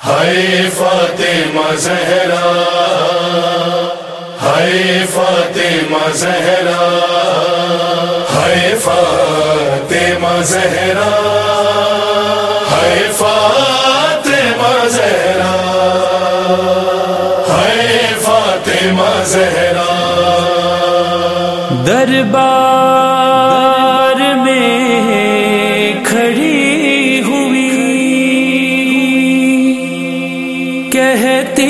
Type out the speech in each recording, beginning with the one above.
ہائے فاطمہ زہرا ہائے فاطمہ زہرا ہائے فاطمہ زہرا ہائے فاطمہ زہرا ہائے فاطمہ زہرا دربار کہتی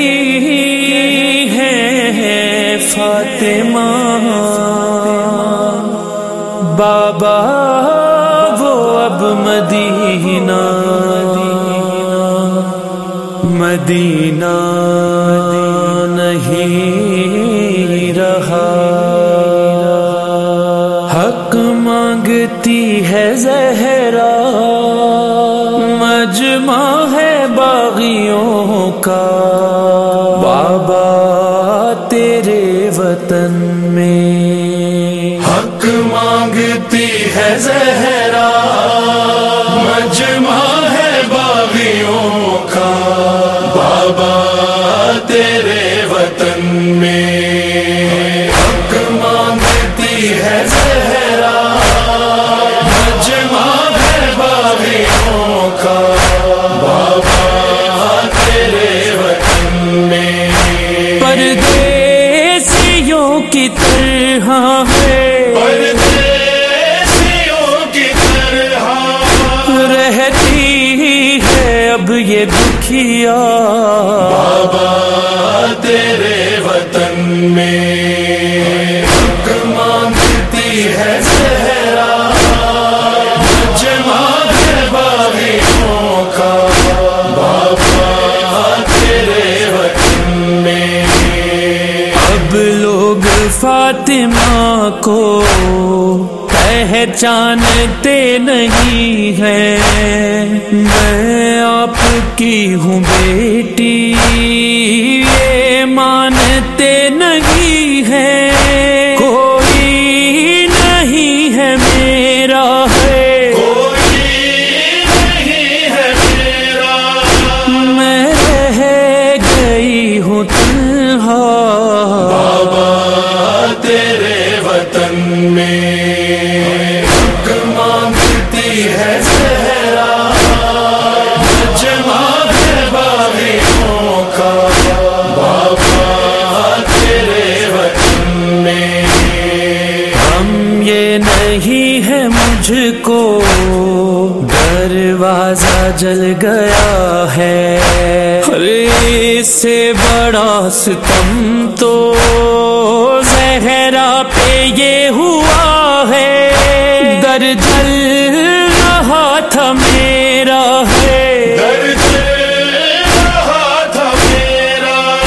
ہے فاطمہ۔ بابا وہ اب مدینہ۔ مدینہ نہیں رہا۔ حق مانگتی ہے زہرا وطن میں۔ حق مانگتی ہے زہرا، مجمع ہے باغیوں کا۔ بابا تیرے وطن میں۔ حق مانگتی ہے زہرا یہ دکھیا۔ بابا تیرے وطن میں مانگتی ہے مجمع ہے باغیوں کا۔ بابا تیرے وطن میں۔ اب لوگ فاطمہ کو پہچانتے نہیں ہیں۔ میں آپ کی ہوں بیٹی جل گیا ہے۔ اس سے بڑا ستم تو زہرا پہ یہ ہوا ہے۔ در جل رہا تھا میرا ہے۔ درد رہا تھا میرا۔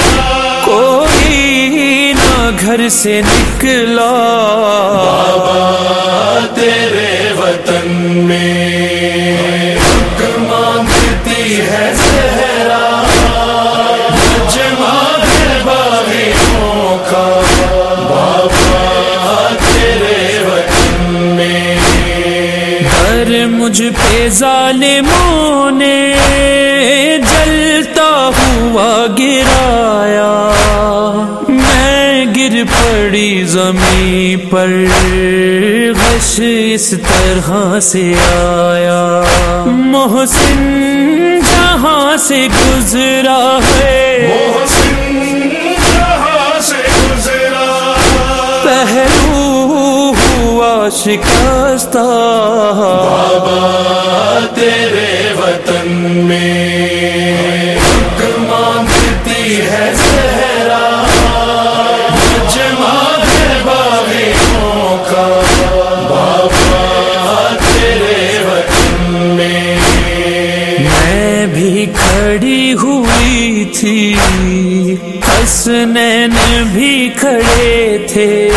کوئی نہ گھر سے نکلا۔ گھر مجھ پہ ظالموں نے جلتا ہوا گرایا، میں گر پڑی زمین پر، غش اس طرح سے آیا۔ محسن جہاں سے گزرا ہے۔ محسن شکستہ بابا تیرے حسنین بھی کھڑے تھے۔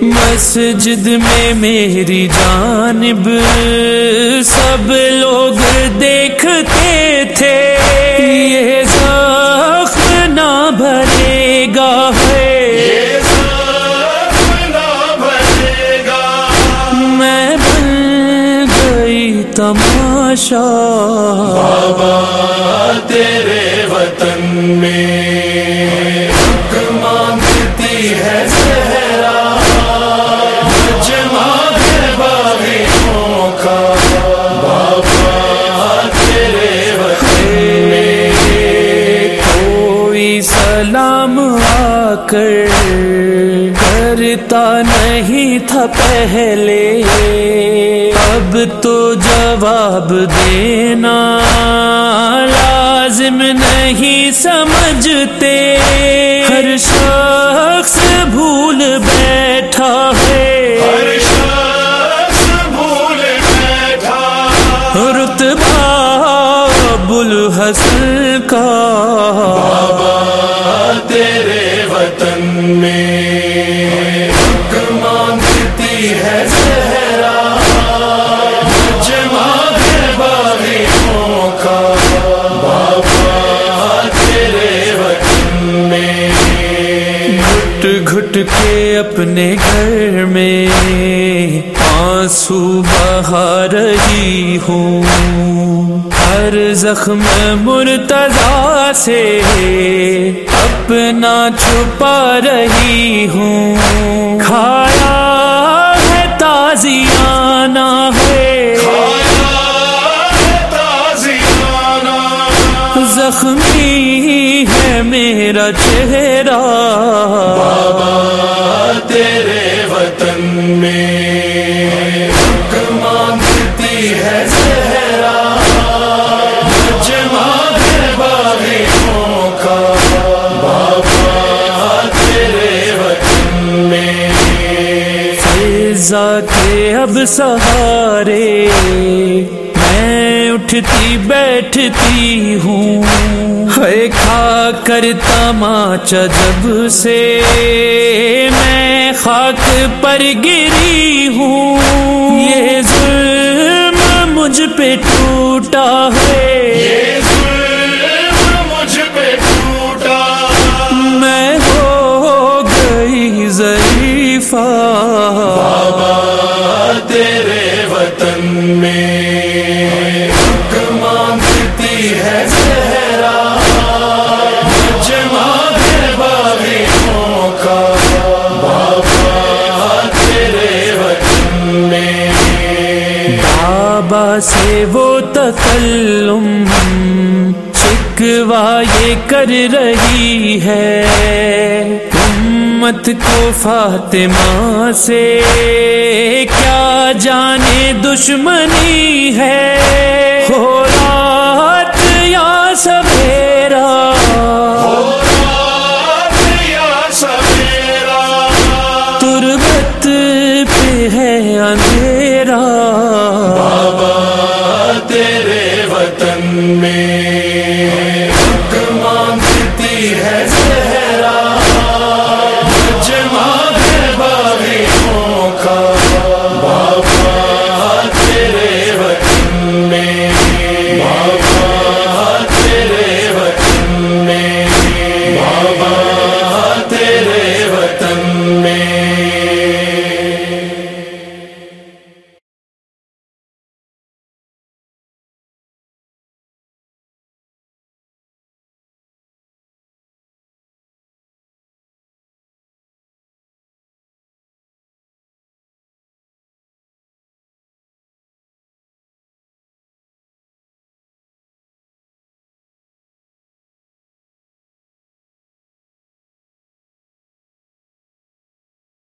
مسجد میں میری جانب سب لوگ دیکھتے تھے۔ یہ زخم نہ بھرے گا ہے۔ گا میں بن گئی تماشا۔ بابا تیرے میں مانگتی ہے باغیوں کا بابا تیرے وطن میں کوئی سلام آ کر کرتا نہیں تھا پہلے۔ اب تو جواب دینا لازم نہیں سمجھتے۔ ہر شخص بھول بیٹھا ہے۔ ہر شخص بھول بیٹھا رتبہ بلحسن کا۔ گھٹ کے اپنے گھر میں آنسو بہا رہی ہوں۔ ہر زخم مرتضا سے اپنا چھپا رہی ہوں۔ کھایا ہے تازیانہ ہے۔ زخمی ہے میرا چہرہ۔ بابا تیرے وطن میں مانگتی ہے زہرا جمع ہے باغیوں کا۔ بابا تیرے وطن میں۔ فضا کے اب سہارے۔ میں اٹھتی بیٹھتی ہوں۔ ہے کھا کر تماچا جب سے میں خاک پر گری ہوں۔ یہ ظلم مجھ پہ ٹوٹا ہے۔ یہ ظلم مجھ پہ ٹوٹا۔ میں ہو گئی ضعیفہ۔ بابا تیرے بابا سے وہ تکلم شکوا یہ کر رہی ہے۔ امت کو فاطمہ سے کیا جانے دشمنی ہے۔ تیرے وطن میں۔